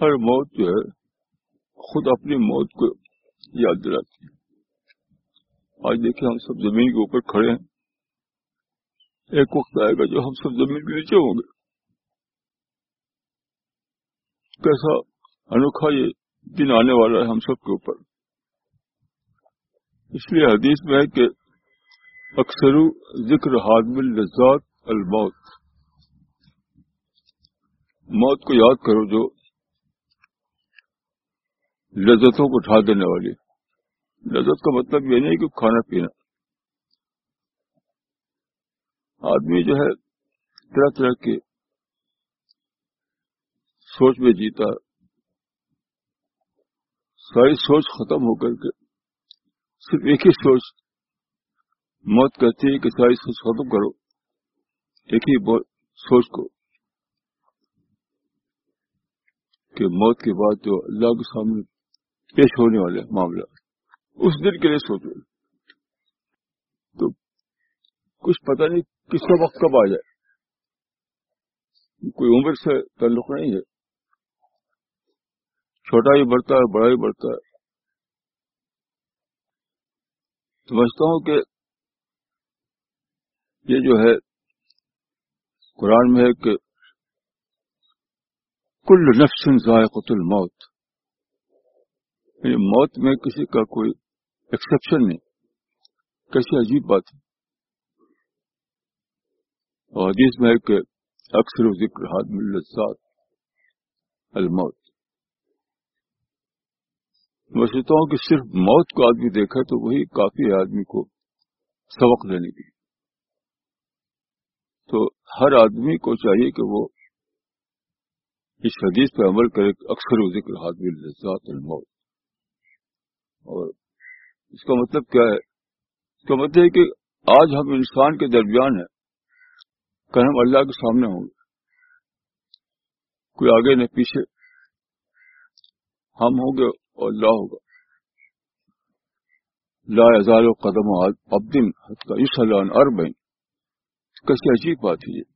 ہر موت جو ہے، خود اپنی موت کو یاد دلاتی ہے۔ آج دیکھیں ہم سب زمین کے اوپر کھڑے ہیں۔ ایک وقت آئے گا جو ہم سب زمین کے نیچے ہوں گے۔ کیسا انوکھا یہ دن آنے والا ہے ہم سب کے اوپر۔ اس لیے حدیث میں ہے کہ اکثر ذکر حادم الزاد الموت۔ موت کو یاد کرو جو لذتوں کو اٹھا دینے والی۔ لذت کا مطلب یہ نہیں کہ کھانا پینا۔ آدمی جو ہے طرح طرح کی سوچ میں جیتا۔ ساری سوچ ختم ہو کر کے صرف ایک ہی سوچ موت کہتی ہے کہ ساری سوچ ختم کرو۔ ایک ہی سوچ کو۔ کہ موت کے بعد جو اللہ کے سامنے پیش ہونے والے معاملہ۔ اس دن کے لیے سوچو۔ تو کچھ پتہ نہیں کس کا وقت کب آ جائے۔ کوئی عمر سے تعلق نہیں ہے۔ چھوٹا ہی بڑھتا ہے، بڑا ہی بڑھتا ہے۔ سمجھتا ہوں کہ یہ جو ہے، قرآن میں ہے کہ کل نفس ذائقۃ الموت۔ موت میں کسی کا کوئی ایکسپشن نہیں۔ کیسی عجیب بات ہے۔ اور حدیث میں ہے کہ اکثر ذکر حادم الزاد الموت۔ میں سوچتا ہوں کہ صرف موت کو آدمی دیکھا تو وہی کافی ہے آدمی کو سبق لینے کی تو ہر آدمی کو چاہیے کہ وہ اس حدیث پہ عمل کرے اکثر و ذکر حادم الزاد الموت۔ اور اس کا مطلب کیا ہے؟ اس کا مطلب ہے کہ آج ہم انسان کے درمیان ہیں۔ کہ ہم اللہ کے سامنے ہوں گے۔ کوئی آگے نہ پیچھے۔ ہم ہوں گے اور اللہ ہوگا۔ لا ازال و قدم ابدن اربین کیسی عجیب بات ہے یہ۔